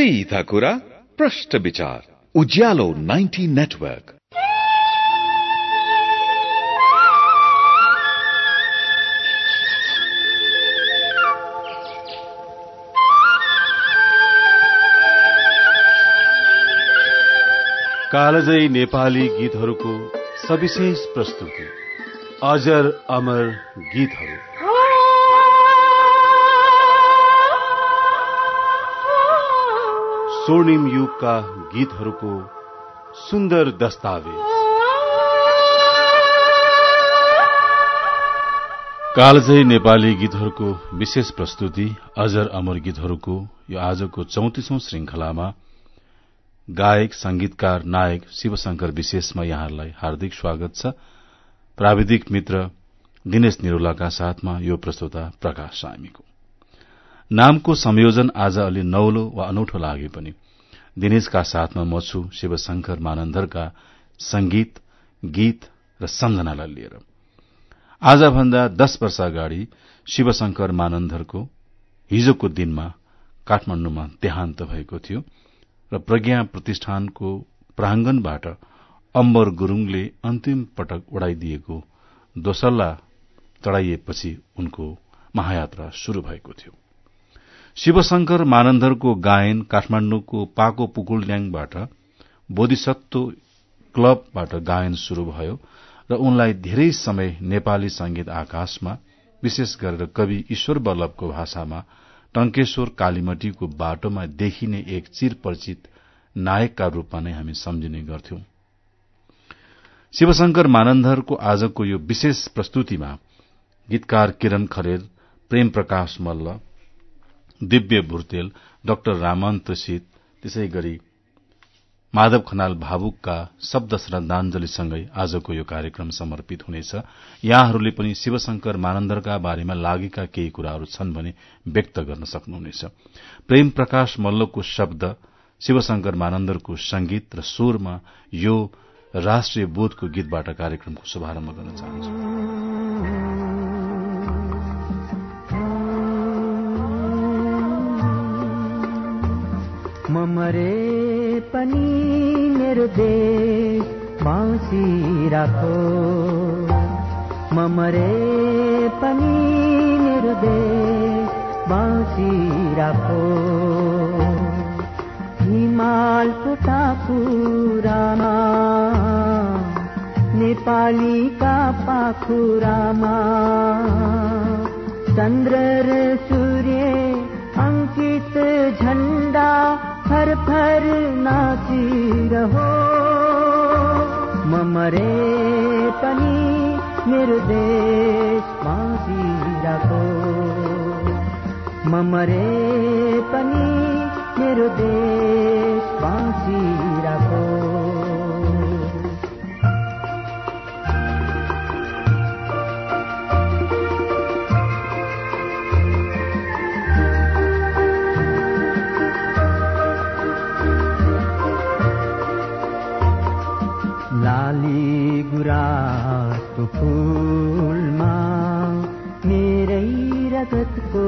सीधा कुरा प्रश्न विचार उज्यालो 90 नेटवर्क। कालजयी नेपाली गीतहरूको सविशेष प्रस्तुति अजर अमर गीतहरू। स्वर्णिम युगका गीतहरूको सुन्दर दस्तावेज। कालजयी नेपाली गीतहरूको विशेष प्रस्तुति अजर अमर गीतहरूको यो आजको चौतिसौं श्रृंखलामा गायक संगीतकार नायक शिवशंकर विशेषमा यहाँहरूलाई हार्दिक स्वागत छ। प्राविधिक मित्र दिनेश निरोलाका साथमा यो प्रस्तुता प्रकाश सामीको नामको संयोजन आज अलि नौलो वा अनौठो लागे पनि। दिनेशका साथमा म छु शिवशंकर मानन्दरका संगीत गीत र सम्झनालाई लिएर। आजभन्दा दश वर्ष अगाडि शिवशंकर मानन्दरको हिजोको दिनमा काठमाण्डुमा देहान्त भएको थियो र प्रज्ञा प्रतिष्ठानको प्रांगणबाट अम्बर गुरूङले अन्तिम पटक उडाइदिएको दोसल्ला चढ़ाइएपछि उनको महायात्रा शुरू भएको थियो। शिवशंकर मानन्दरको गायन काठमाण्डुको पाको पुकुलड्याङबाट बोधिसत्व क्लबबाट गायन शुरू भयो र उनलाई धेरै समय नेपाली संगीत आकाशमा विशेष गरेर कवि ईश्वर वल्लभको भाषामा टंकेश्वर कालीमटीको बाटोमा देखिने एक चिरपरिचित नायकका रूपमा नै हामी सम्झिने गर्थ्यौं। शिवशंकर मानन्धरको आजको यो विशेष प्रस्तुतिमा गीतकार किरण खरेल प्रेम प्रकाश मल्ल दिव्य भुर्तेल डाक्टर रामन्त सित त्यसै गरी माधव खनाल भावुकका शब्द श्रद्धांजलिसँगै आजको यो कार्यक्रम समर्पित हुनेछ। यहाँहरूले पनि शिवशंकर मानन्दरका बारेमा लागेका केही कुराहरू छन् भने व्यक्त गर्न सक्नुहुनेछ। प्रेम प्रकाश मल्लको शब्द शिवशंकर मानन्दरको संगीत र स्वरमा यो राष्ट्रिय बोधको गीतबाट कार्यक्रमको शुभारम्भ गर्न चाहन्छु। मरे पनि मेरो देश बाँसी राखो। ममरे पनि मेरो देश बाँसी राखो। हिमालको टाकुरामा नेपालीका पाखुरामा। चन्द्र र सूर्य अङ्कित झण्डा फर फर नाचिरहो म मरे पनि मेरो देश बाँचिरहेको म मरे पनि मेरो देश बाँचिरहेको गुराँसको फुलमा मेरै रगतको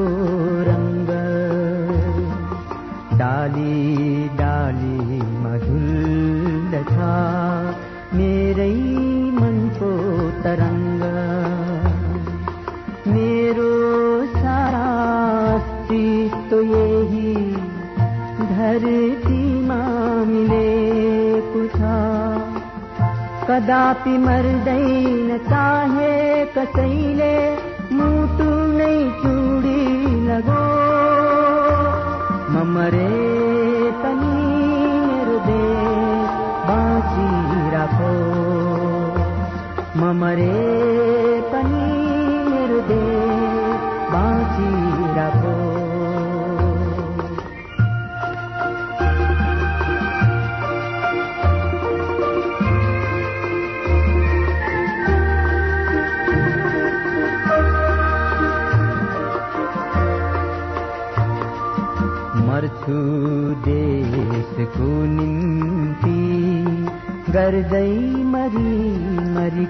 कदापि मर्दैन चाहे कसैले मुटु नै चुडी लगो। म मरे पनि मेरो देश बाँचिराखो म मरे पनि मेरो देश बाँचिराखो देशको निम्ति गर्दै मरी मरी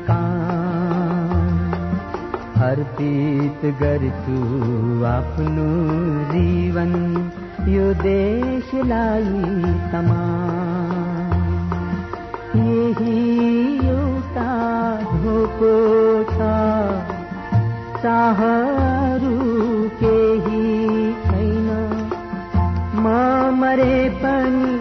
अर्पित गर्छु आफ्नो जीवन यो देशलाई तमाम यही एउटा धोको छ चाहहरू केही छैन। म मरे पनि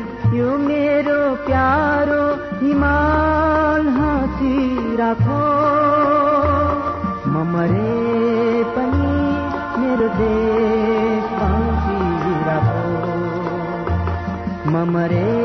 मरे पनि मेरो देश बाँची राखो म मरे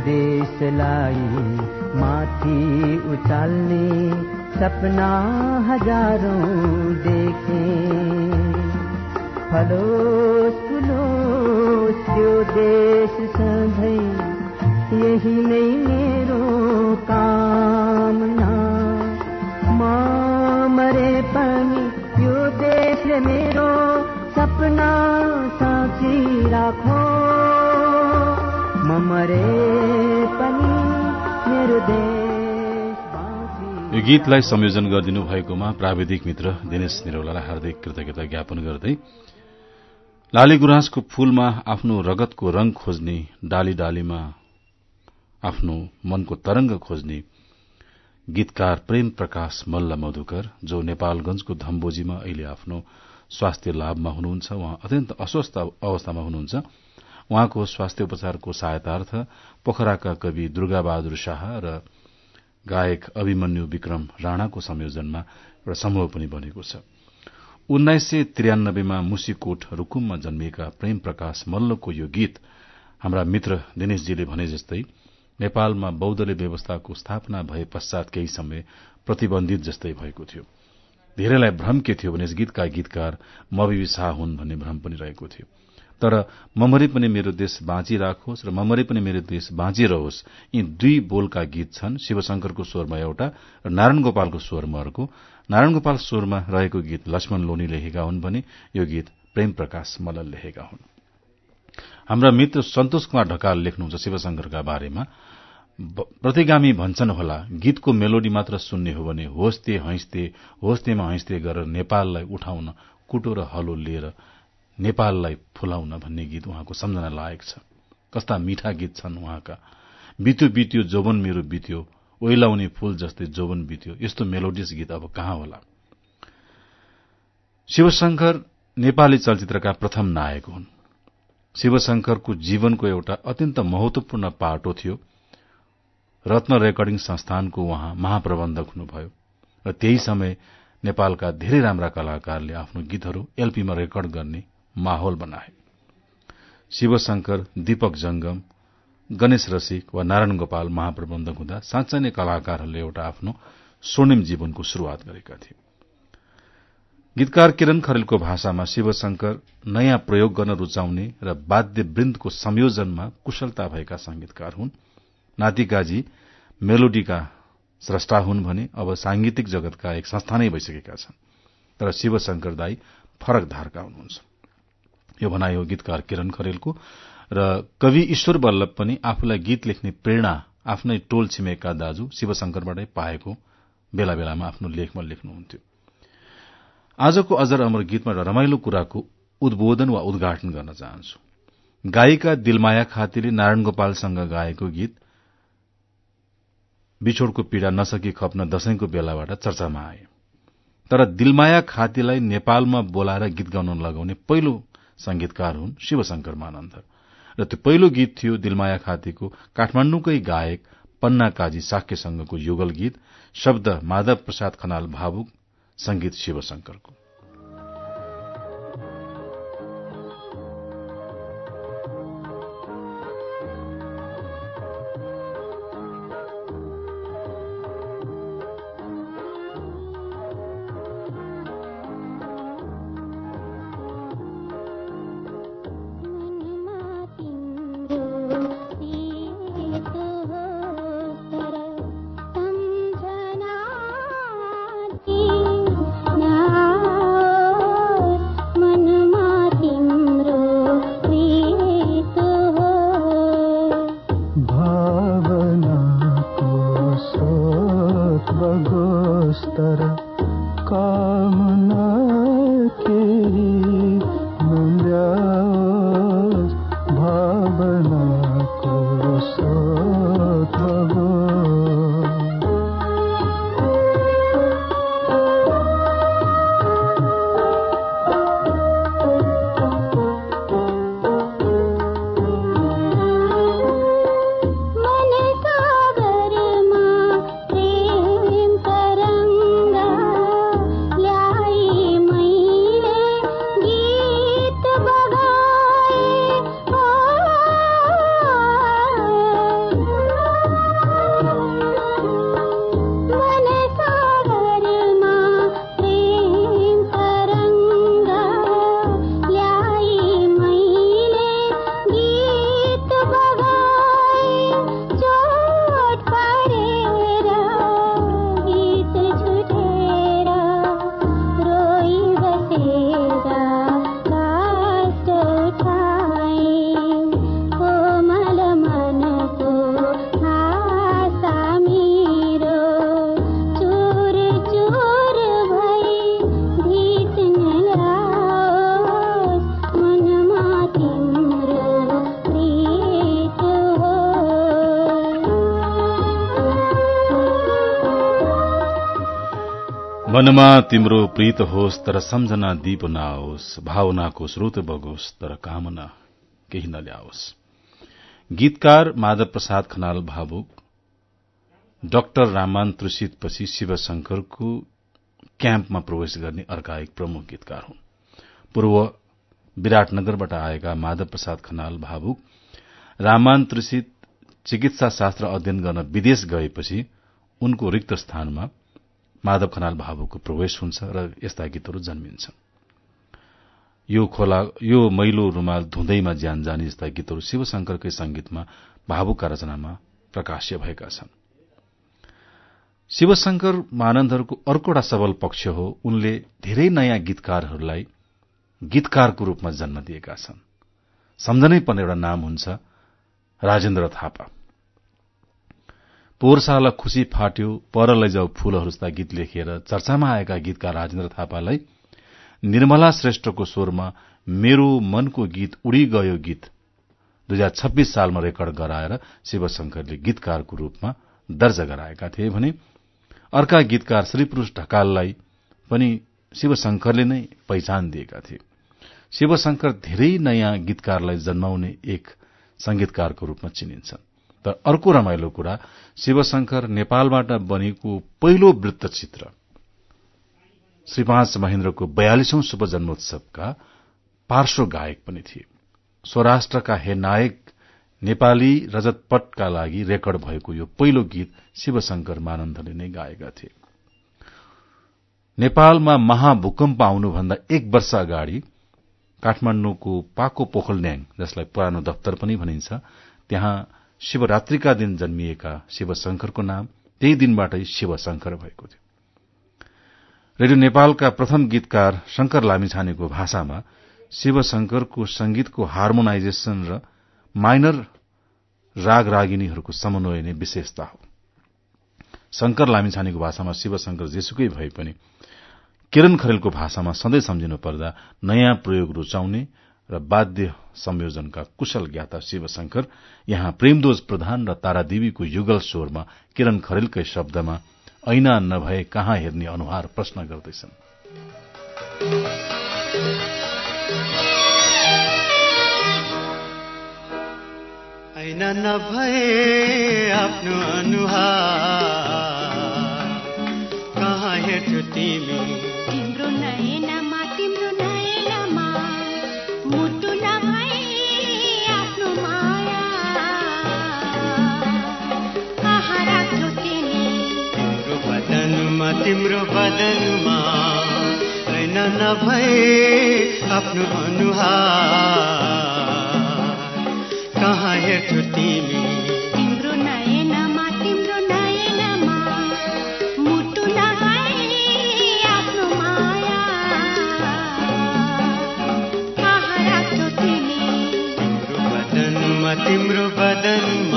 स्वदेशलाई माथि उचाल्ने सपना हजारौँ देखे। फलोस् फुलोस् त्यो देश सधैँ यही नै मेरो कामना। म मरे पनि यो देशले मेरो सपना साँची राखो। म यो गीतलाई संयोजन गरिदिनु भएकोमा प्राविधिक मित्र दिनेश निरौलालाई हार्दिक कृतज्ञता ज्ञापन गर्दै लाली गुराँसको फूलमा आफ्नो रगतको रंग खोज्ने डाली डालीमा आफ्नो मनको तरंग खोज्ने गीतकार प्रेम प्रकाश मल्ल मधुकर जो नेपालगंजको धम्बोजीमा अहिले आफ्नो स्वास्थ्य लाभमा हुनुहुन्छ उहाँ अत्यन्त अस्वस्थ अवस्थामा हुनुहुन्छ। उहाँको स्वास्थ्य उपचारको सहायतार्थ पोखराका कवि दुर्गाबहादुर शाह र गायक अभिमन्यु विक्रम राणाको संयोजनमा एउटा समूह पनि बनेको छ। उन्नाइस सय त्रियानब्बेमा मुसीकोट रूकुममा जन्मिएका प्रेम प्रकाश मल्लको यो गीत हाम्रा मित्र दिनेशजीले भने जस्तै नेपालमा बौद्धले व्यवस्थाको स्थापना भए पश्चात केही समय प्रतिबन्धित जस्तै भएको थियो। धेरैलाई भ्रम के थियो भने गीतका गीतकार मविवी शाह हुन् भन्ने भ्रम पनि रहेको थियो। तर ममरी पनि मेरो देश बाँचिराखोस् र ममरी पनि मेरो देश बाँचिरहोस् यी दुई बोलका गीत छन् शिवशंकरको स्वरमा एउटा र नारायण गोपालको स्वरमा अर्को। नारायण गोपाल स्वरमा रहेको गीत लक्ष्मण लोनी लेखेका हुन् भने यो गीत प्रेम प्रकाश मल्ल लेखेका हुन्। हाम्रा मित्र सन्तोष कुमार ढकाल लेख्नुहुन्छ शिवशंकरका बारेमा। प्रतिगामी भन्छन् होला गीतको मेलोडी मात्र सुन्ने हो भने होस्ते हैस्ते होस्तेमा हैस्ते गरेर नेपाललाई उठाउन कुटो र हलो लिएर नेपाललाई फुलाउन भन्ने गीत उहाँको सम्झना लायक छ। कस्ता मिठा गीत छन् उहाँका। बित्यो बित्यो जोवन मेरो बित्यो ओइलाउने फूल जस्तै जोवन बित्यो। यस्तो मेलोडियस गीत अब कहाँ होला? शिवशंकर नेपाली चलचित्रका प्रथम नायक हुन्। शिवशंकरको जीवनको एउटा अत्यन्त महत्वपूर्ण पाटो थियो। रत्न रेकर्डिङ संस्थानको उहाँ महाप्रबन्धक हुनुभयो र त्यही समय नेपालका धेरै राम्रा कलाकारले आफ्नो गीतहरू एलपीमा रेकर्ड गर्ने माहौल बनाए। शिवशंकर दीपक जंगम गणेश रसिक वा नारायण गोपाल महाप्रबन्धक हुँदा साँच्चै नै कलाकारहरूले एउटा आफ्नो स्वर्णिम जीवनको शुरूआत गरेका थिए। गीतकार किरण खरेलको भाषामा शिवशंकर नयाँ प्रयोग गर्न रूचाउने र वाद्यवृन्दको संयोजनमा कुशलता भएका संगीतकार हुन्। नातिकाजी मेलोडीका स्रष्टा हुन् भने अब सांगीतिक जगतका एक संस्था नै भइसकेका छन् तर शिवशंकर दाई फरक धारका हुनुहुन्छ। यो भनाइ हो गीतकार किरण खरेलको र कवि ईश्वर वल्लभ पनि आफूलाई गीत लेख्ने प्रेरणा आफ्नै टोल छिमेकका दाजु शिवशंकरबाटै पाएको बेला बेलामा आफ्नो लेखमा लेख्नुहुन्थ्यो। आजको अजर अमर गीतमा रमाइलो कुराको उद्बोधन वा उद्घाटन गर्न चाहन्छु। गायिका दिलमाया खातीले नारायण गोपालसँग गाएको गीत बिछोडको पीड़ा नसकी खप्न दशैंको बेलाबाट चर्चामा आए तर दिलमाया खातीलाई नेपालमा बोलाएर गीत गाउन लगाउने पहिलो संगीतकार हुन् शिवशंकर मानन्द। र त्यो पहिलो गीत थियो दिलमाया खातीको काठमाण्डुकै गायक पन्ना काजी साक्यसँगको युगल गीत शब्द माधव प्रसाद खनाल भावुक संगीत शिवशंकरको। मनमा तिम्रो प्रीत होस् तर सम्झना दीप नआओस् भावनाको स्रोत बगोस् तर कामना केही नल्याओस्। गीतकार माधव प्रसाद खनाल भावुक डाक्टर रामान त्रुषितपछि शिवशंकरको क्याम्पमा प्रवेश गर्ने अर्का एक प्रमुख गीतकार हुन्। पूर्व विराटनगरबाट आएका माधव प्रसाद खनाल भावुक रामान त्रुषित चिकित्सा शास्त्र अध्ययन गर्न विदेश गएपछि उनको रिक्त स्थानमा माधव खनाल भावुको प्रवेश हुन्छ र यस्ता गीतहरू जन्मिन्छन्। यो खोला यो मैलो रूमाल धुँदैमा ज्यान जाने जस्ता गीतहरू शिवशंकरकै संगीतमा भावुकका रचनामा प्रकाश्य भएका छन्। शिवशंकर मानन्दहरूको अर्कोटा सबल पक्ष हो। उनले धेरै नयाँ गीतकारहरूलाई गीतकारको रूपमा जन्म दिएका छन्। सम्झनै पर्ने एउटा नाम हुन्छ राजेन्द्र थापा। पोहोरसाल खुशी फाट्यो पर लैजाऊ फूलहरू जस्ता गीत लेखेर चर्चामा आएका गीतकार राजेन्द्र थापालाई निर्मला श्रेष्ठको स्वरमा मेरो मनको गीत उडी गयो गीत। दुई हजार छब्बीस सालमा रेकर्ड गराएर शिवशंकरले गीतकारको रूपमा दर्जा गराएका थिए भने अर्का गीतकार श्रीपुरूष ढकाललाई पनि शिवशंकरले नै पहिचान दिएका थिए। शिवशंकर धेरै नयाँ गीतकारलाई जन्माउने एक संगीतकारको रूपमा चिनिन्छन्। तर अर्को रमाइलो कुरा शिवशंकर नेपालबाट बनेको पहिलो वृत्तचित्र। श्री पाँच महेन्द्रको बयालिसौं शुभ जन्मोत्सवका पार्श्व गायक पनि थिए। स्वराष्ट्रका हे नायक नेपाली रजतपटका लागि रेकर्ड भएको यो पहिलो गीत शिवशंकर मानन्दले नै गाएका थिए। नेपालमा महाभूकम्प आउनुभन्दा एक वर्ष अगाडि काठमाण्डुको पाको पोखलन्याङ जसलाई पुरानो दफ्तर पनि भनिन्छ त्यहाँ शिवरात्रिका दिन जन्मिएका शिवशंकरको नाम त्यही दिनबाटै शिवशंकर भएको थियो। रेडियो नेपालका प्रथम गीतकार शंकर लामिछानेको भाषामा शिवशंकरको संगीतको हार्मोनाइजेशन र माइनर राग रागिनीहरूको समन्वय नै विशेषता हो। शंकर लामिछानेको भाषामा शिवशंकर जेसुकै भए पनि किरण खरेलको भाषामा सधैँ सम्झिनु पर्दा नयाँ प्रयोग रूचाउने र वाद्य संयोजनका कुशल ज्ञाता शिवशंकर यहाँ प्रेमदोज प्रधान र तारादेवीको युगल स्वरमा किरण खरेलकै शब्दमा ऐना नभए कहाँ हेर्ने अनुहार प्रश्न गर्दैछन्। ऐना नभए आफ्नो अनुहार कहाँ हेर्छौ तिमी? बदनमा तिम्रो बदनमा ऐना नभए आफ्नो अनुहार। कहाँ हेर्छौ तिमी? तिम्रो नयनमा तिम्रो नयनमा मुटु नभए आफ्नो माया। कहाँ राख्छौ तिमी? तिम्रो बदनमा तिम्रो बदनमा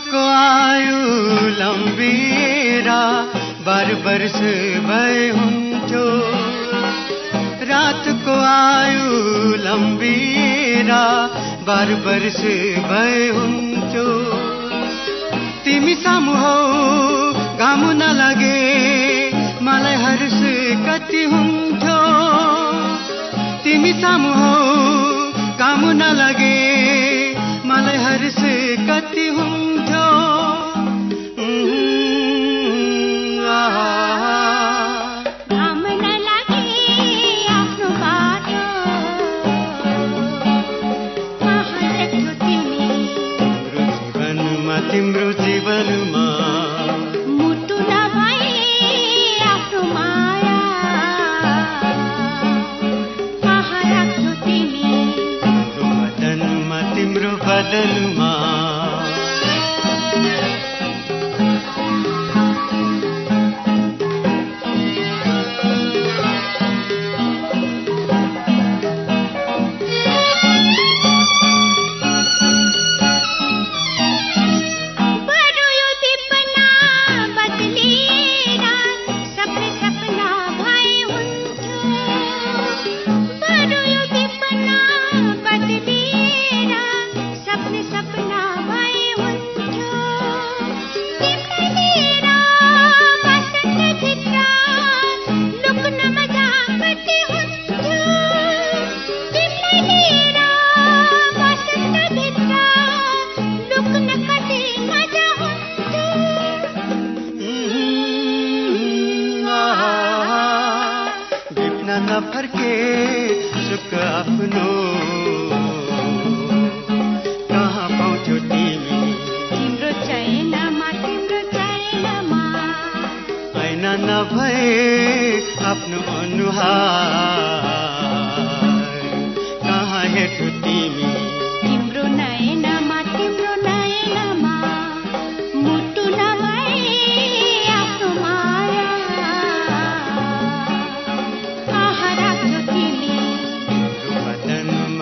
रातको आयु लम्बिरा बार वर्ष भए हुन्थ्यो। रातको आयु लम्बिरा बार वर्ष भए हुन्थ्यो। तिमी सामु हौ घाम नलागे मलाई हर्ष कति हुन्थ्यो। तिमी सामु हौ घाम नलागे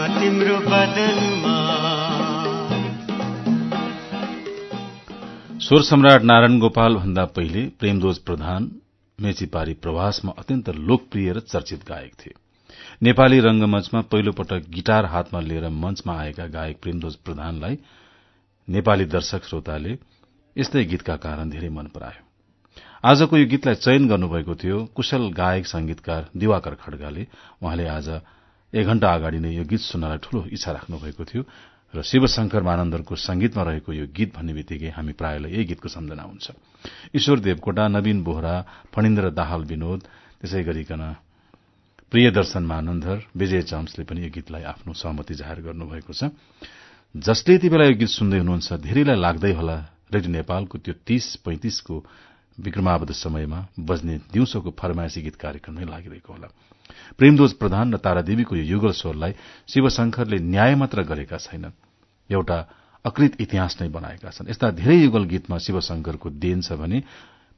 तिम्रो स्वर सम्राट नारायण गोपाल भन्दा पहिले प्रेमदोज प्रधान मेचीपारी प्रवासमा अत्यन्त लोकप्रिय र चर्चित गायक थिए। नेपाली रंगमंचमा पहिलो पटक गिटार हातमा लिएर मंचमा आएका गायक प्रेमदोज प्रधानलाई नेपाली दर्शक श्रोताले यस्तै गीतका कारण धेरै मन परायो। आजको यो गीतलाई चयन गर्नुभएको थियो कुशल गायक संगीतकार दिवाकर खड्गाले। उहाँले आज एक घण्टा अगाडि नै यो गीत सुन्नलाई ठूलो इच्छा राख्नु भएको थियो र शिवशंकर मानन्दरको संगीतमा रहेको यो गीत भन्ने बित्तिकै हामी प्रायलाई यही गीतको सम्झना हुन्छ। ईश्वर देवकोटा नवीन बोहरा फणिन्द्र दाहाल विनोद त्यसै गरिकन प्रियदर्शन मानन्दर विजय चम्सले पनि यो गीतलाई आफ्नो सहमति जाहेर गर्नुभएको छ। जसले यति बेला यो गीत सुन्दै हुनुहुन्छ धेरैलाई लाग्दै होला रेडियो नेपालको त्यो तीस पैंतिसको विक्रमावध समयमा बज्ने दिउँसोको फरमाइशी गीत कार्यक्रम नै लागिरहेको होला। प्रेमदोज प्रधान र तारादेवीको यो युगल स्वरलाई शिवशंकरले न्याय मात्र गरेका छैनन्। एउटा अकृत इतिहास नै बनाएका छन्। यस्ता धेरै युगल गीतमा शिवशंकरको देन छ भने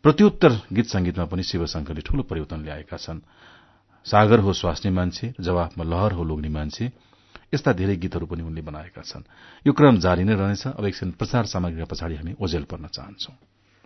प्रत्युत्तर गीत संगीतमा पनि शिवशंकरले ठूलो परिवर्तन ल्याएका छन्। सागर हो स्वास्नी मान्छे जवाफमा लहर हो लोग्ने मान्छे यस्ता धेरै गीतहरू पनि उनले बनाएका छन्। यो क्रम जारी नै रहनेछ। अब एकछिन प्रचार सामग्रीका पछाडि हामी ओझेल पर्न चाहन्छौं।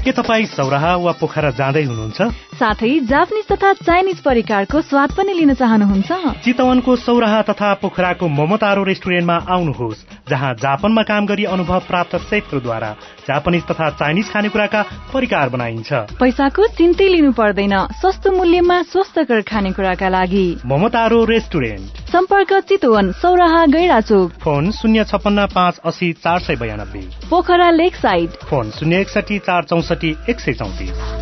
के तपाईँ सौराहा वा पोखरा जाँदै हुनुहुन्छ? साथै जापानिज तथा चाइनिज परिकारको स्वाद पनि लिन चाहनुहुन्छ। चितवनको सौराहा तथा पोखराको ममतारो रेस्टुरेन्टमा आउनुहोस् जहाँ जापानमा काम गरी अनुभव प्राप्त सेफहरूद्वारा जापानिज तथा चाइनिज खानेकुराका परिकार बनाइन्छ। पैसाको चिन्तै लिनु पर्दैन। सस्तो मूल्यमा स्वस्थकर खानेकुराका लागि। ममतारो रेस्टुरेन्ट। सम्पर्क चितवन सौराहा गैराचोक। फोन शून्य छपन्न पाँच असी चार सय बयानब्बे। पोखरा लेक साइड। फोन शून्य एकसठी चार चौसठी एक सय चौतिस।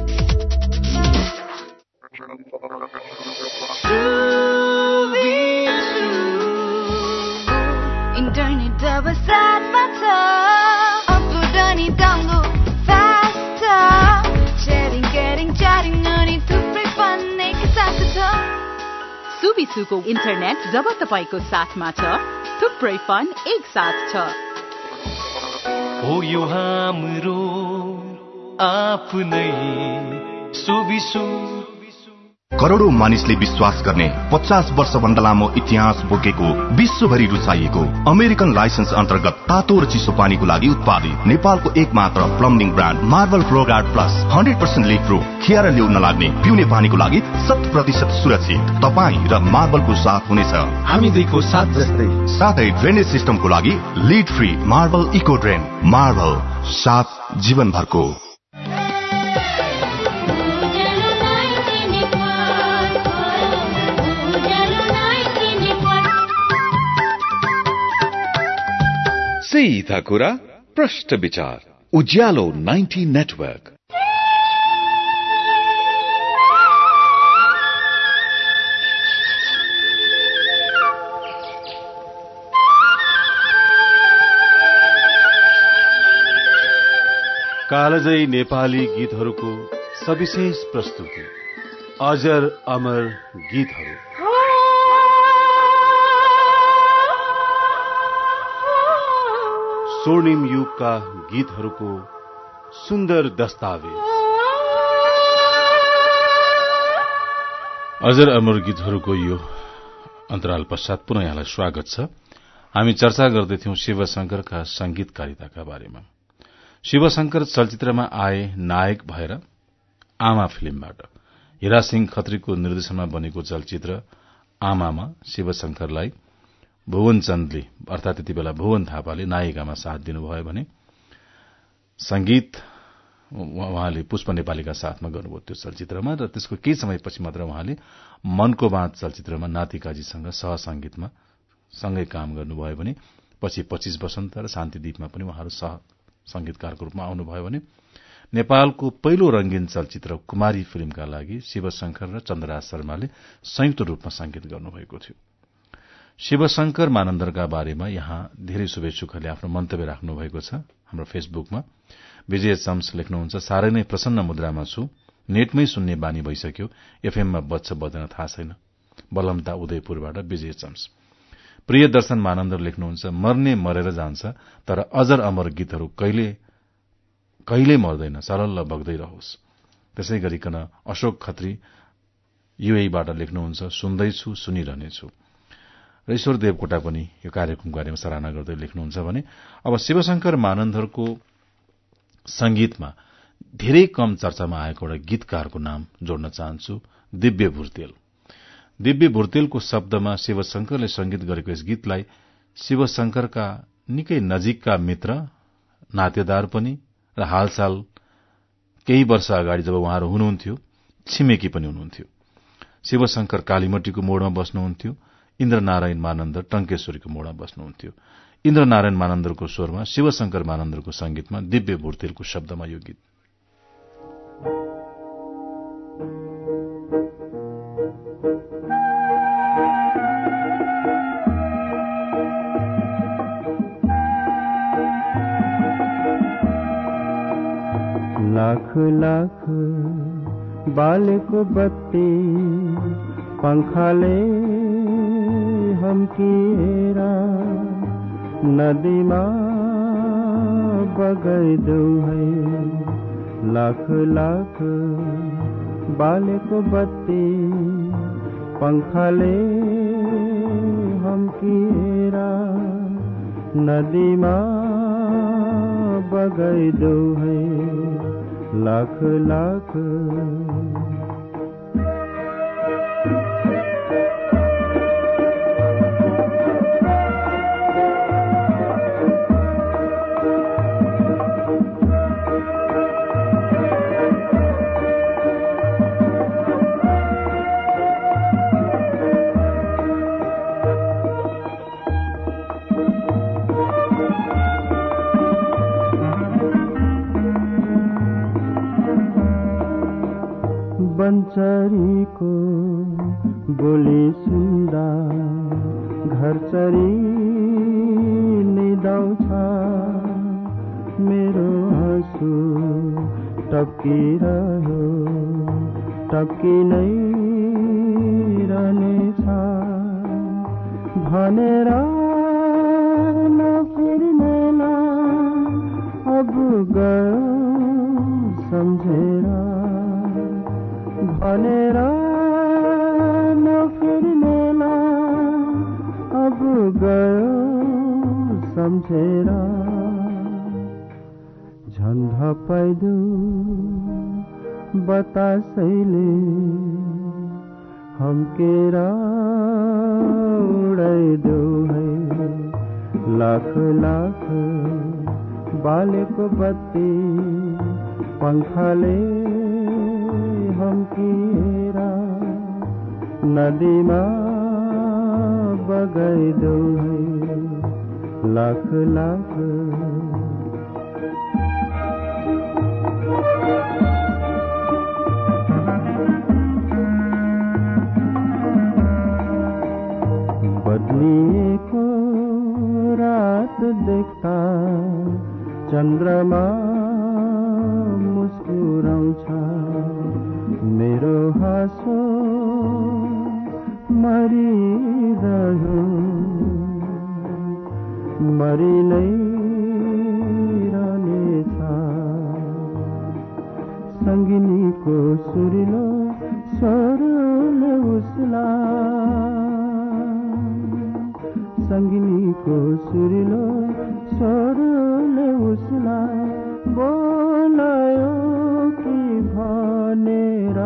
सुबिसुको इन्टरनेट जब तपाईँको साथमा छ थुप्रै फन एक साथ छ। हो यो हाम्रो आफ्नै सुबिसु करोड़ौं मानिसले विश्वास गर्ने पचास वर्षभन्दा लामो इतिहास बोकेको विश्वभरि रुचाइएको अमेरिकन लाइसेन्स अन्तर्गत तातो र चिसो पानीको लागि उत्पादित नेपालको एक मात्र plumbing brand Marble Flowguard plus hundred percent leak proof खियार ल्याउ नलाग्ने पिउने पानीको लागि शत प्रतिशत सुरक्षित। तपाईँ र मार्बलको साथ हुनेछ। हामी दुईको साथ जस्तै। साथै ड्रेनेज सिस्टमको लागि lead free Marble eco drain Marble साथ जीवनभरको। सीधा कुरा प्रश्न विचार उज्यालो 90 नेटवर्क कालजयी नेपाली गीतहरूको सविशेष प्रस्तुति अजर अमर गीतहरू। स्वर्णिम युगका गीतहरूको सुन्दर दस्तावेज। अजर अमर गीतहरूको यो अन्तराल पश्चात पुनः यहाँलाई स्वागत छ। हामी चर्चा गर्दैथ्यौं शिवशंकरका संगीतकारिताका बारेमा। शिवशंकर चलचित्रमा आए नायक भएर आमा फिल्मबाट। हिरासिंह खत्रीको निर्देशनमा बनेको चलचित्र आमामा शिवशंकरलाई भुवन चन्दले अर्थात त्यति बेला भुवन थापाले नायिकामा साथ दिनुभयो भने संगीत उहाँले पुष्प नेपालीका साथमा गर्नुभयो त्यो चलचित्रमा र त्यसको केही समयपछि मात्र उहाँले मनको बाँध चलचित्रमा नातिकाजीसँग सहसंगीतमा सँगै काम गर्नुभयो भने पछि पच्चीस वसन्त र शान्तिदीपमा पनि उहाँहरू सह संगीतकारको रूपमा आउनुभयो भने नेपालको पहिलो रंगीन चलचित्र कुमारी फिल्मका लागि शिवशंकर र चन्द्रराज शर्माले संयुक्त रूपमा संगीत गर्नुभएको थियो। शिवशंकर मानन्दरका बारेमा यहाँ धेरै शुभेच्छुकहरूले आफ्नो मन्तव्य राख्नु भएको छ हाम्रो फेसबुकमा। विजय चम्स लेख्नुहुन्छ साह्रै नै प्रसन्न मुद्रामा छु। नेटमै सुन्ने बानी भइसक्यो। एफएममा बच्छ बज्न थाहा छैन। बलमता उदयपुरबाट विजय चम्स। प्रिय दर्शन मानन्दर लेख्नुहुन्छ मर्ने मरेर जान्छ तर अजर अमर गीतहरू कहिले कहिले मर्दैन सरल बग्दै रहोस्। त्यसै गरिकन अशोक खत्री युएबाट लेख्नुहुन्छ सुन्दैछु सुनिरहनेछु। र ईश्वर देवकोटा पनि यो कार्यक्रमको बारेमा सराहना गर्दै लेख्नुहुन्छ भने अब शिवशंकर मानन्दरको संगीतमा धेरै कम चर्चामा आएको एउटा गीतकारको नाम जोड्न चाहन्छु दिव्य भुर्तेल। दिव्य भुर्तेलको शब्दमा शिवशंकरले संगीत गरेको यस गीतलाई शिवशंकरका निकै नजिकका मित्र नातेदार पनि र हालसाल केही वर्ष अगाडि जब उहाँहरू हुनुहुन्थ्यो छिमेकी पनि हुनुहुन्थ्यो। शिवशंकर कालीमटीको मोडमा बस्नुहुन्थ्यो। इन्द्रनारायण मानन्द टंकेश्वरीको मोडमा बस्नुहुन्थ्यो। इन्द्रनारायण मानन्दरको स्वरमा शिवशंकर मानन्दरको संगीतमा दिव्य भुर्तेलको शब्दमा यो गीत। लाख लाख बालेको बत्ती पंखाले हमकिएर नदीमा बगाइदेऊ है लाख लाख बालेको बत्ती पंखाले हमकिएर नदीमा बगाइदेऊ है लाख लाख नदीमा बगै दो लाख लाख। बदलिए को रात देखता चंद्रमा मुस्कुराउँछ मेरो हाँसो मरिरह्यो। मरि नै रहनेछ सङ्गिनीको सुरिलो स्वरले उसलाई सङ्गिनीको सुरिलो स्वरले उसलाई बोलायो भनेर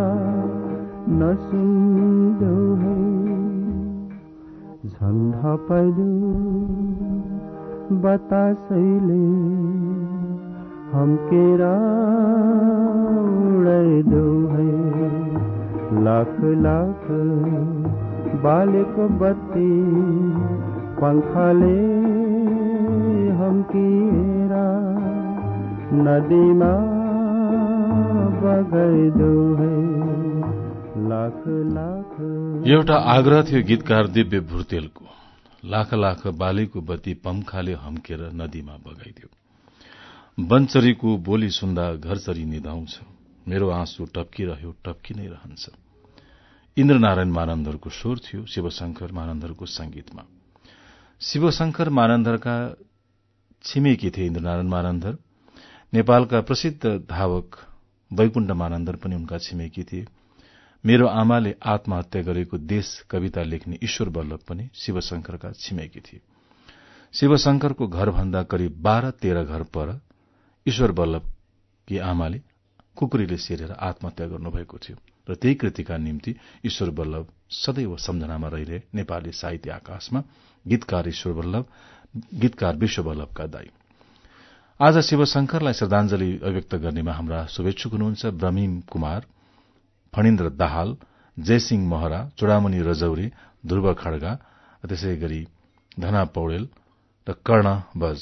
सुन्दौ है। झन्डा पाइदेऊ बतासैले हम्केर उडाइदेऊ है। लाख लाख बालेको बत्ती पङ्खाले हम्किएर नदीमा एउटा आग्रह थियो गीतकार दिव्य भुर्तेलको। लाख लाख बालीको बत्ती पम्खाले हम्केर नदीमा बगाइदियो। वनचरीको बोली सुन्दा घरचरी निधाउँछ। मेरो आँसु टप्किरह्यो टप्की नै रहन्छ। इन्द्रनारायण मानन्दरको स्वर थियो शिवशंकर मानन्दरको संगीतमा शिवशंकर मानन्दरका छिमेकी थिए इन्द्रनारायण मानन्दर। नेपालका प्रसिद्ध धावक वैकुण्ठ मानन्दर पनि उनका छिमेकी थिए। मेरो आमाले आत्महत्या गरेको देश कविता लेख्ने ईश्वर वल्लभ पनि शिवशंकरका छिमेकी थिए। शिवशंकरको घरभन्दा करिब बाह्र तेह्र घर पर ईश्वर वल्लभकी आमाले कुकुरीले सेरेर आत्महत्या गर्नुभएको थियो र त्यही कृतिका निम्ति ईश्वर वल्लभ सदैव सम्झनामा रहिरहे नेपाली साहित्य आकाशमा। गीतकार ईश्वर वल्लभ गीतकार विश्व वल्लभका दाई। आज शिवशंकरलाई श्रद्धांजलि अभिव्यक्त गर्नेमा हाम्रा शुभेच्छुक हुनुहुन्छ ब्रह्मिम कुमार फणिन्द्र दाहाल जयसिंह महरा चुडामणि रजौरी ध्रुव खड्गा त्यसै गरी धना पौडेल र कर्ण बज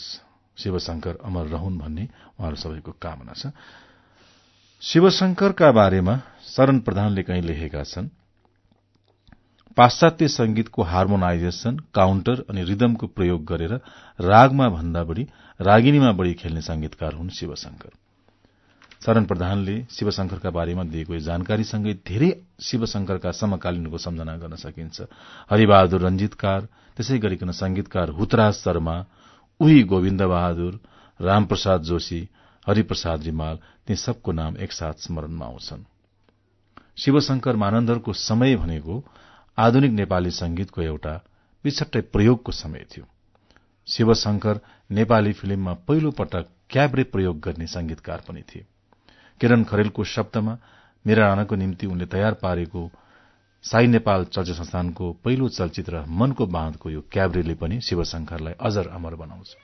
शिवशंकर अमर रहन् भन्ने उहाँहरू सबैको कामना छ। शिवशंकरका बारेमा शरण प्रधानले कहीँ लेखेका छन्। पाश्चात्य संगीतको हार्मोनाइजेशन काउन्टर अनि रिदमको प्रयोग गरेर रागमा भन्दा बढ़ी रागिनीमा बढ़ी खेल्ने संगीतकार हुन् शिवशंकर। शरण प्रधानले शिवशंकरका बारेमा दिएको जानकारीसँगै धेरै शिवशंकरका समकालीनको सम्झना गर्न सकिन्छ। हरिबहादुर रंजितकार त्यसै गरिकन संगीतकार हुतराज शर्मा उही गोविन्द बहादुर रामप्रसाद जोशी हरिप्रसाद रिमाल ती सबको नाम एकसाथ स्मरणमा आउँछन्। शिवशंकर मानन्दरको समय भनेको आधुनिक नेपाली संगीतको एउटा विछट्टै प्रयोगको समय थियो। शिवशंकर नेपाली फिल्ममा पहिलो पटक क्याब्रे प्रयोग गर्ने संगीतकार पनि थिए। किरण खरेलको शब्दमा मेरा राणाको निम्ति उनले तयार पारेको साई नेपाल चलचित्र संस्थानको पहिलो चलचित्र मनको बाँधको यो क्याब्रेले पनि शिवशंकरलाई अजर अमर बनाउँछ।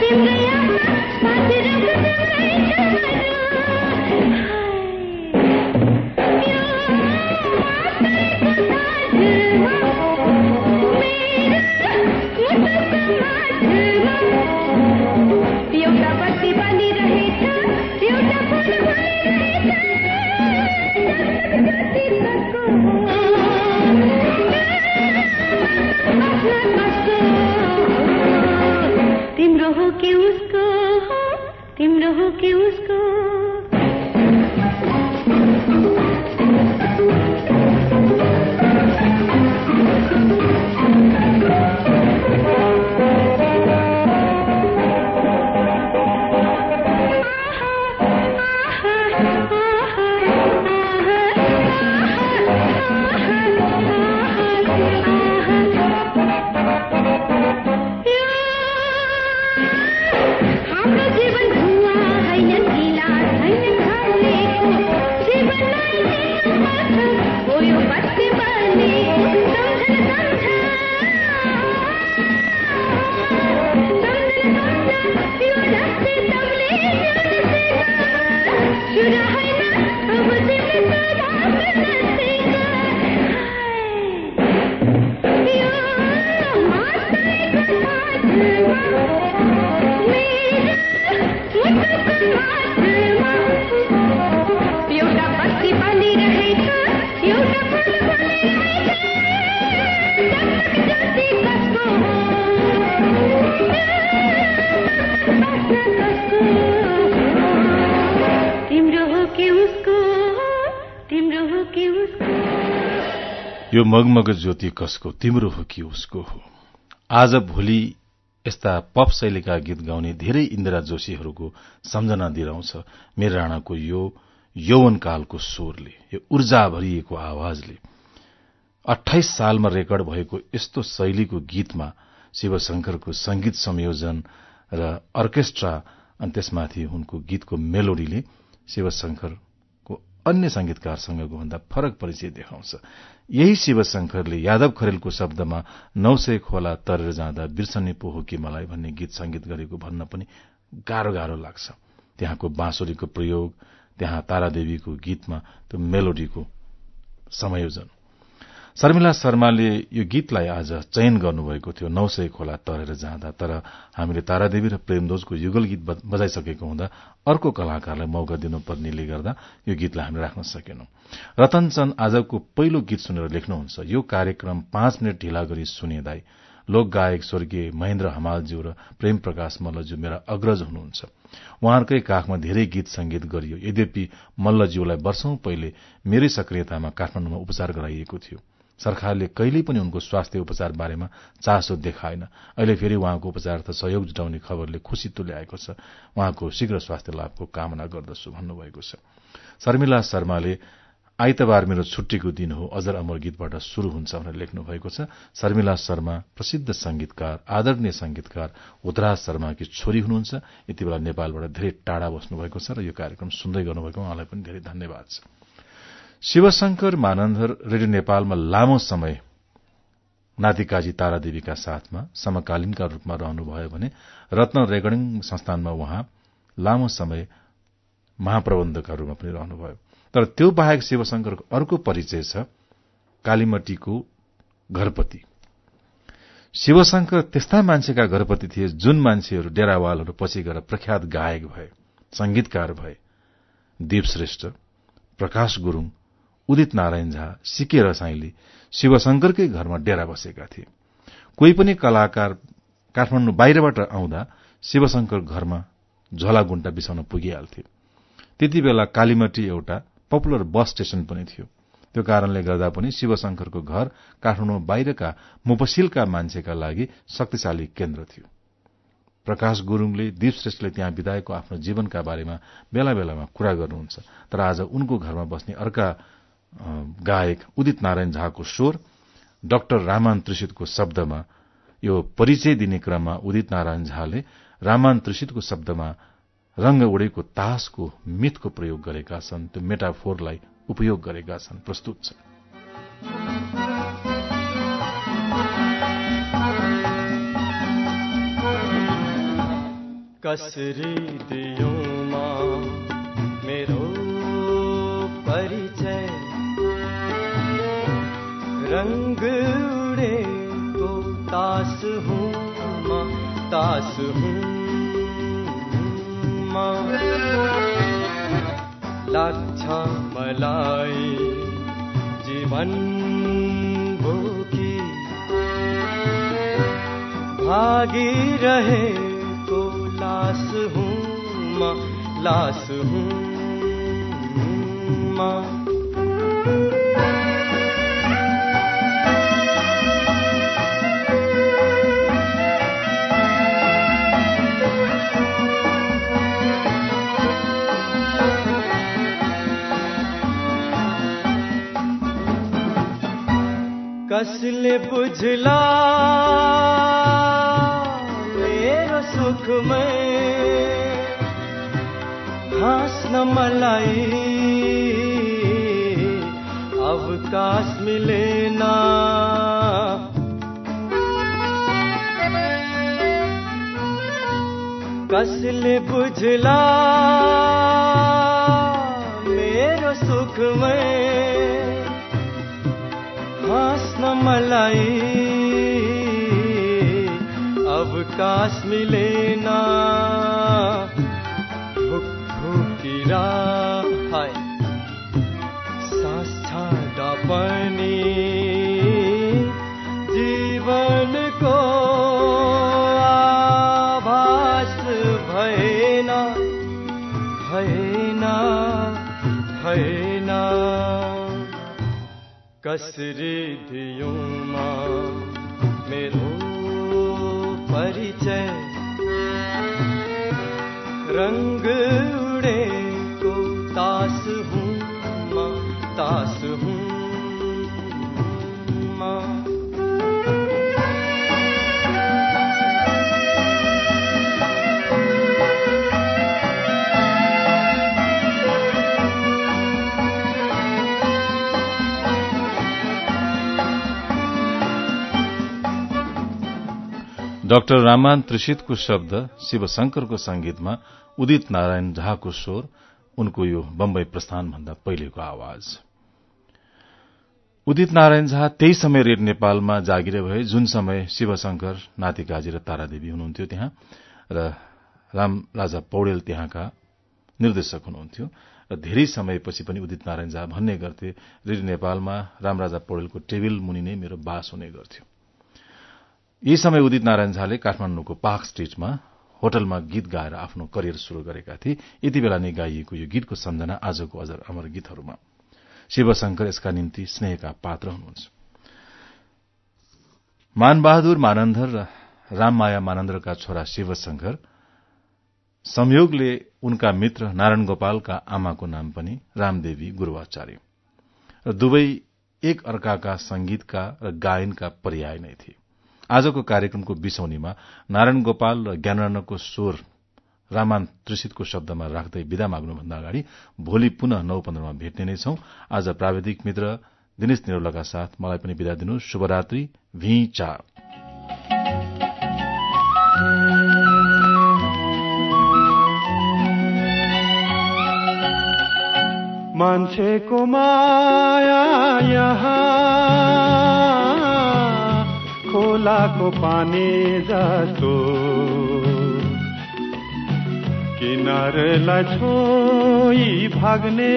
tìm मगमग ज्योति कसको तिम्रो हो कि उसको हो? आज भोलि यस्ता पप शैलीका गीत गाउने धेरै इन्दिरा जोशीहरूको सम्झना दिलाउँछ। मेर राणाको यो यौवनकालको स्वरले यो ऊर्जा भरिएको आवाजले। अठाइस सालमा रेकर्ड भएको यस्तो शैलीको गीतमा शिवशंकरको संगीत संयोजन र अर्केस्ट्रा अनि त्यसमाथि उनको गीतको मेलोडीले शिवशंकरको अन्य संगीतकारसँगको भन्दा फरक परिचय देखाउँछ। यही शिवशंकरले यादव खरेलको शब्दमा नौ सय खोला तरेर जाँदा बिर्सने पो हो कि मलाई भन्ने गीत संगीत गरेको भन्न पनि गाह्रो गाह्रो लाग्छ। त्यहाँको बाँसुरीको प्रयोग त्यहाँ तारादेवीको गीतमा त्यो मेलोडीको संयोजन शर्मिला शर्माले यो गीतलाई आज चयन गर्नुभएको थियो। नौ सय खोला तरेर जाँदा तर हामीले तारादेवी र प्रेमदोजको युगल गीत बजाइसकेको हुँदा अर्को कलाकारलाई मौका दिनुपर्नेले गर्दा यो गीतलाई हामीले राख्न सकेनौं। रतन चन्द आजको पहिलो गीत सुनेर लेख्नुहुन्छ। यो कार्यक्रम पाँच मिनट ढिला गरी सुनेदाई लोक गायक स्वर्गीय महेन्द्र हमालज्यू र प्रेम प्रकाश मल्लज्यू मेरा अग्रज हुनुहुन्छ। उहाँहरूकै काखमा धेरै गीत संगीत गरियो। यद्यपि मल्लज्यूलाई वर्षौं पहिले मेरै सक्रियतामा काठमाडौँमा उपचार गराइएको थियो। सरकारले कहिल्यै पनि उनको स्वास्थ्य उपचार बारेमा चासो देखाएन। अहिले फेरि उहाँको उपचारार्थ सहयोग जुटाउने खबरले खुशी तुल्याएको छ। उहाँको शीघ्र स्वास्थ्य लाभको कामना गर्दछु भन्नुभएको छ। शर्मिला शर्माले आइतबार मेरो छुट्टीको दिन हो अजर अमर गीतबाट शुरू हुन्छ भनेर लेख्नु भएको छ। शर्मिला शर्मा प्रसिद्ध संगीतकार आदरणीय संगीतकार उदराज शर्माकी छोरी हुनुहुन्छ। यति बेला नेपालबाट धेरै टाढा बस्नु भएको छ र यो कार्यक्रम सुन्दै गर्नुभएको उहाँलाई पनि धेरै धन्यवाद छ। शिवशंकर मानन्धर रेडियो नेपालमा लामो समय नातिकाजी तारादेवीका साथमा समकालीनका रूपमा रहनुभयो भने रत्न रेकर्डिङ संस्थानमा उहाँ लामो समय महाप्रबन्धकका रूपमा पनि रहनुभयो। तर त्यो बाहेक शिवशंकरको अर्को परिचय छ कालीमटीको घरपति। शिवशंकर त्यस्ता मान्छेका घरपति थिए जुन मान्छेहरू डेरावालहरू पछि गएर प्रख्यात गायक भए संगीतकार भए। दीप श्रेष्ठ प्रकाश गुरूङ उदित नारायण झा सिके रसाईले शिवशंकरकै घरमा डेरा बसेका थिए। कोही पनि कलाकार काठमाडौँ बाहिरबाट आउँदा शिवशंकर घरमा झोला गुण्टा बिसाउन पुगिहाल्थे। त्यति बेला कालीमटी एउटा पपुलर बस स्टेशन पनि थियो। त्यो कारणले गर्दा पनि शिवशंकरको घर काठमाडौँ बाहिरका मुपसिलका मान्छेका लागि शक्तिशाली केन्द्र थियो। प्रकाश गुरूङले श्रेष्ठले त्यहाँ बिताएको आफ्नो जीवनका बारेमा बेला बेलामा कुरा गर्नुहुन्छ तर आज उनको घरमा बस्ने अर्का गायक उदित नारायण झाको स्वर डाक्टर रामान त्रिषितको शब्दमा यो परिचय दिने क्रममा उदित नारायण झाले रामान त्रिषितको शब्दमा रंग उडेको तासको मिथको प्रयोग गरेका छन् त्यो मेटाफोरलाई उपयोग गरेका छन् प्रस्तुत छ। कसरी दियो तास हूँ लाग्छ मलाई जीवन बोकी भागिरहेको लास हूँ म लास हूँ बुझला मेरो सुखमै हाँस्न मलाई अवकाश मिलेन। कसले बुझला मेरो सुखमै मलाई। अवकाश मिलेन। भुकिरा हाय। सास छाडा जीवनको आभास भएन। भएन। भएन। कसरी परिचय। रंग डाक्टर रामान त्रिषितको शब्द शिवशंकरको संगीतमा उदित नारायण झाको स्वर उनको यो बम्बई प्रस्थान भन्दा पहिलेको आवाज। उदित नारायण झा त्यही समय रेड नेपालमा जागिरे भए जुन समय शिवशंकर नाति काजी र तारादेवी हुनुहुन्थ्यो त्यहाँ र राम राजा पौडेल त्यहाँका निर्देशक हुनुहुन्थ्यो र धेरै समयपछि पनि उदित नारायण झा भन्ने गर्थे रेडियो नेपालमा रामराजा पौडेलको टेबिल मुनि नै मेरो बास हुने गर्थ्यो। यही समय उदित नारायण झाले काठमाण्डुको पार्क स्ट्रीटमा होटलमा गीत गाएर आफ्नो करियर शुरू गरेका थिए। यति बेला नै गाइएको यो गीतको सम्झना आजको अजर अमर गीतहरूमा। शिवशंकर यसका निम्ति स्नेहका पात्र हुनुहुन्छ। मानबहादुर मानन्धर र राममाया मानन्धरका छोरा शिवशंकर संयोगले उनका मित्र नारायण गोपालका आमाको नाम पनि रामदेवी गुरूवाचार्य र दुवै एक अर्काका संगीतका र गायनका पर्याय नै थिए। आजको कार्यक्रमको बिसौनीमा नारायण गोपाल र ज्ञानरण्डको स्वर रामान त्रिषितको शब्दमा राख्दै विदा माग्नुभन्दा अगाडि भोलि पुनः नौ पन्ध्रमा भेट्ने नै छौं। आज प्राविधिक मित्र दिनेश निरौलाका साथ मलाई पनि विदा दिनु शुभरात्री। चा मान्छेको माया यहाँ खोलाको पानी जस्तो। किनारलाई छोई भाग्ने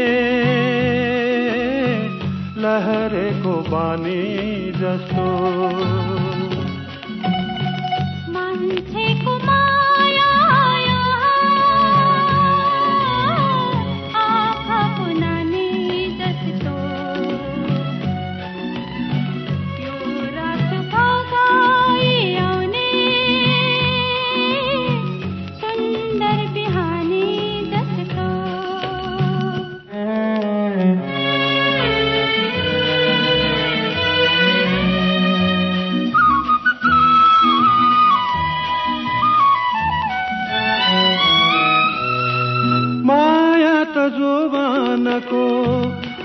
लहरेको बानी जस्तो। मान्छेको माया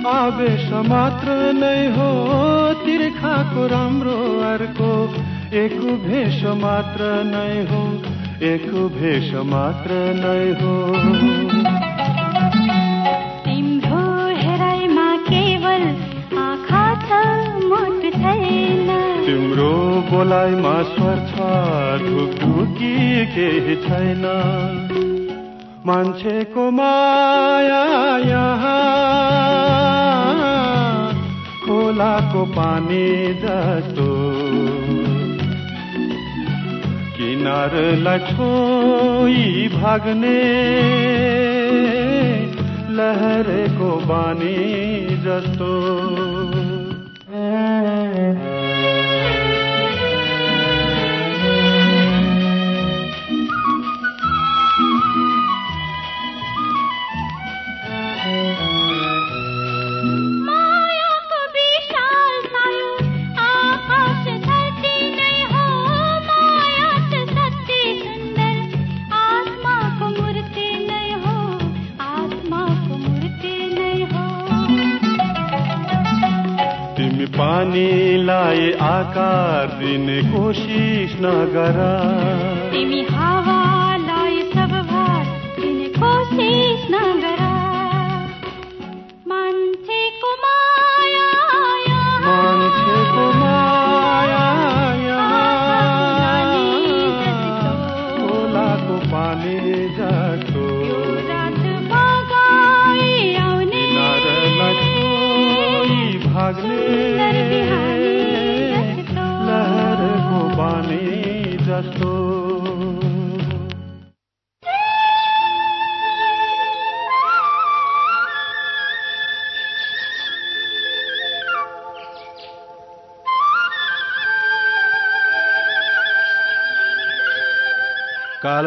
आवेश मात्र नै हो तिर्खाको राम्रो अर्को एक भेष मात्र नै हो एक भेष मात्र नै हो। तिम्रो हेराइमा केवल आँखा छ मुट छैन। तिम्रो बोलाइमा स्वर छ ढुकढुकी केही छैन। मान्छेको माया यहाँ खोलाको पानी जस्तो किनारलाई छोई भाग्ने लहरेको बानी जस्तो पानीलाई आकार दिने कोसिस नगर। तिमी हावालाई